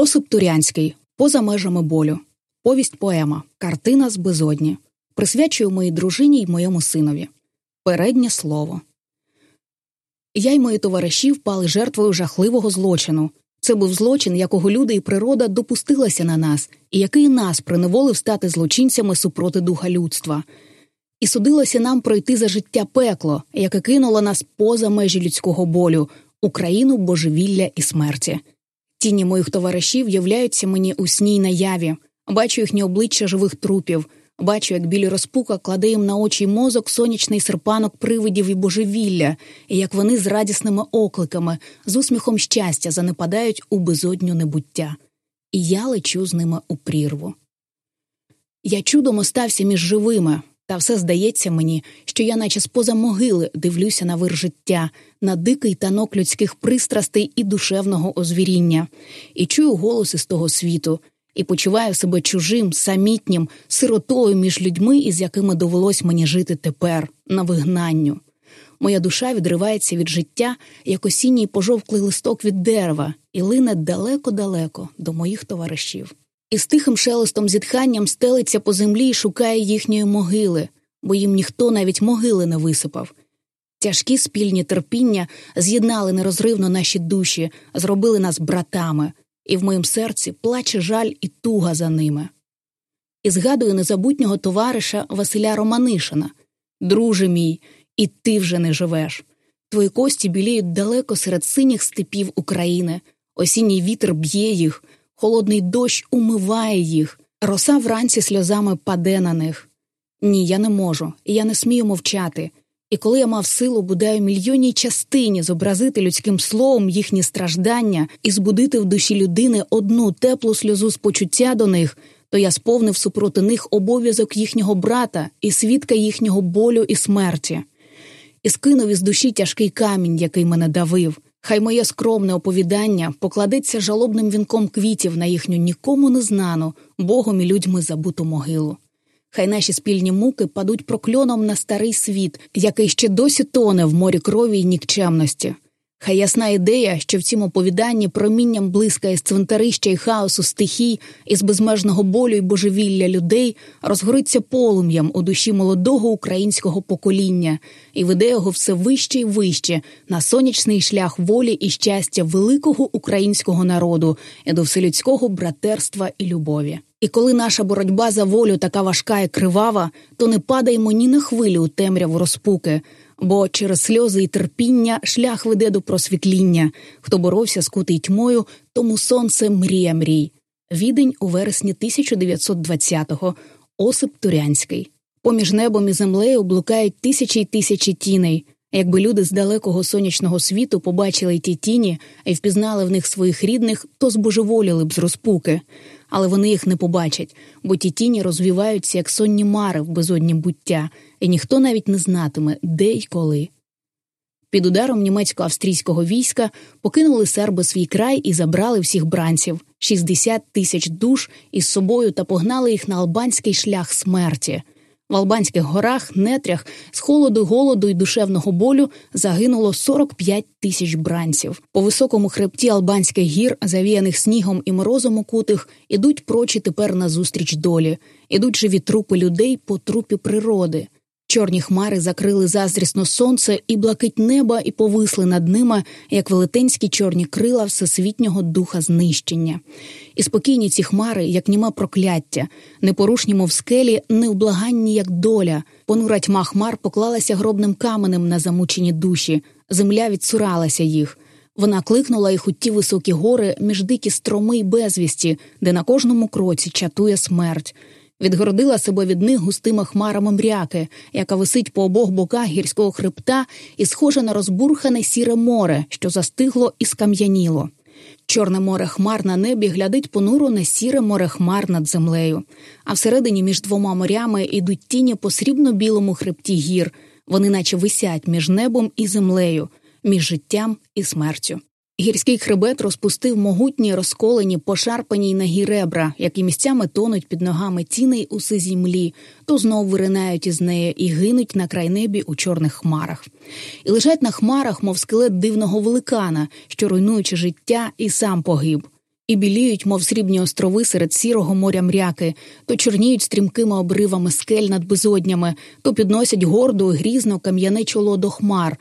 Осип Турянський поза межами болю. Повість поема Картина з безодні. Присвячую моїй дружині й моєму синові. Переднє слово. Я й мої товариші впали жертвою жахливого злочину. Це був злочин, якого люди і природа допустилася на нас, і який нас приневолив стати злочинцями супроти духа людства. І судилося нам пройти за життя пекло, яке кинуло нас поза межі людського болю, Україну божевілля і смерті. Тіні моїх товаришів являються мені у сній наяві, бачу їхні обличчя живих трупів, бачу, як білі розпука кладе їм на очі мозок сонячний серпанок привидів і божевілля, і як вони з радісними окликами, з усміхом щастя занепадають у безодню небуття. І я лечу з ними у прірву. Я чудом остався між живими, та все здається мені, що я, наче з поза могили, дивлюся на вир життя, на дикий танок людських пристрастей і душевного озвіріння, і чую голос із того світу, і почуваю себе чужим, самітнім, сиротою між людьми, із якими довелось мені жити тепер, на вигнанню. Моя душа відривається від життя, як осінній пожовклий листок від дерева, і лине далеко-далеко до моїх товаришів і з тихим шелестом зітханням стелиться по землі і шукає їхньої могили, бо їм ніхто навіть могили не висипав. Тяжкі спільні терпіння з'єднали нерозривно наші душі, зробили нас братами, і в моїм серці плаче жаль і туга за ними. І згадую незабутнього товариша Василя Романишина Друже мій, і ти вже не живеш. Твої кості біліють далеко серед синіх степів України, осінній вітер б'є їх, холодний дощ умиває їх, роса вранці сльозами паде на них. Ні, я не можу, і я не смію мовчати. І коли я мав силу, бодай у мільйонній частині зобразити людським словом їхні страждання і збудити в душі людини одну теплу сльозу спочуття до них, то я сповнив супроти них обов'язок їхнього брата і свідка їхнього болю і смерті, і скинув із душі тяжкий камінь, який мене давив. Хай моє скромне оповідання покладеться жалобним вінком квітів на їхню нікому не знану, богом і людьми забуту могилу. Хай наші спільні муки падуть прокльоном на старий світ, який ще досі тоне в морі крові й нікчемності. Хай ясна ідея, що в цім оповіданні промінням блискає з цвинтарища й хаосу стихій, із безмежного болю й божевілля людей розгориться полум'ям у душі молодого українського покоління і веде його все вище й вище на сонячний шлях волі і щастя великого українського народу і до вселюдського братерства і любові. І коли наша боротьба за волю така важка і кривава, то не падаємо ні на хвилю у темряву розпуки бо через сльози і терпіння шлях веде до просвітління. Хто боровся з кутий тьмою, тому сонце мрія мрій. Відень у вересні 1920-го. Осип Турянський. Поміж небом і землею блукають тисячі й тисячі тіней. Якби люди з далекого сонячного світу побачили ті тіні і впізнали в них своїх рідних, то збожеволіли б з розпуки, але вони їх не побачать, бо ті тіні розвіваються, як сонні мари в безодні буття, і ніхто навіть не знатиме, де й коли. Під ударом німецько-австрійського війська покинули серби свій край і забрали всіх бранців 60 тисяч душ із собою та погнали їх на албанський шлях смерті. В Албанських горах, нетрях, з холоду, голоду і душевного болю загинуло 45 тисяч бранців. По високому хребті Албанських гір, завіяних снігом і морозом укутих, ідуть прочі тепер назустріч долі, ідуть живі трупи людей по трупі природи. Чорні хмари закрили заздрісно сонце і блакить неба і повисли над ними, як велетенські чорні крила всесвітнього духа знищення. І спокійні ці хмари, як німа прокляття, непорушні, мов скелі, невблаганні, як доля. Понура тьма хмар поклалася гробним каменем на замучені душі, земля відсуралася їх. Вона кликнула їх у ті високі гори між дикі строми й безвісті, де на кожному кроці чатує смерть відгородила себе від них густими хмарами мряки, яка висить по обох боках гірського хребта і схожа на розбурхане сіре море, що застигло і скам'яніло. Чорне море хмар на небі глядить понуро на сіре море хмар над землею, а всередині між двома морями йдуть тіні по срібно білому хребті гір. Вони наче висять між небом і землею, між життям і смертю. Гірський хребет розпустив могутні, розколені, пошарпані й нагі ребра, які місцями тонуть під ногами тіней у сизій млі, то знов виринають із неї і гинуть на край небі у чорних хмарах, і лежать на хмарах, мов скелет дивного великана, що руйнуючи життя, і сам погиб. і біліють, мов срібні острови серед сірого моря мряки, то чорніють стрімкими обривами скель над безоднями, то підносять гордо і грізно кам'яне чоло до хмар,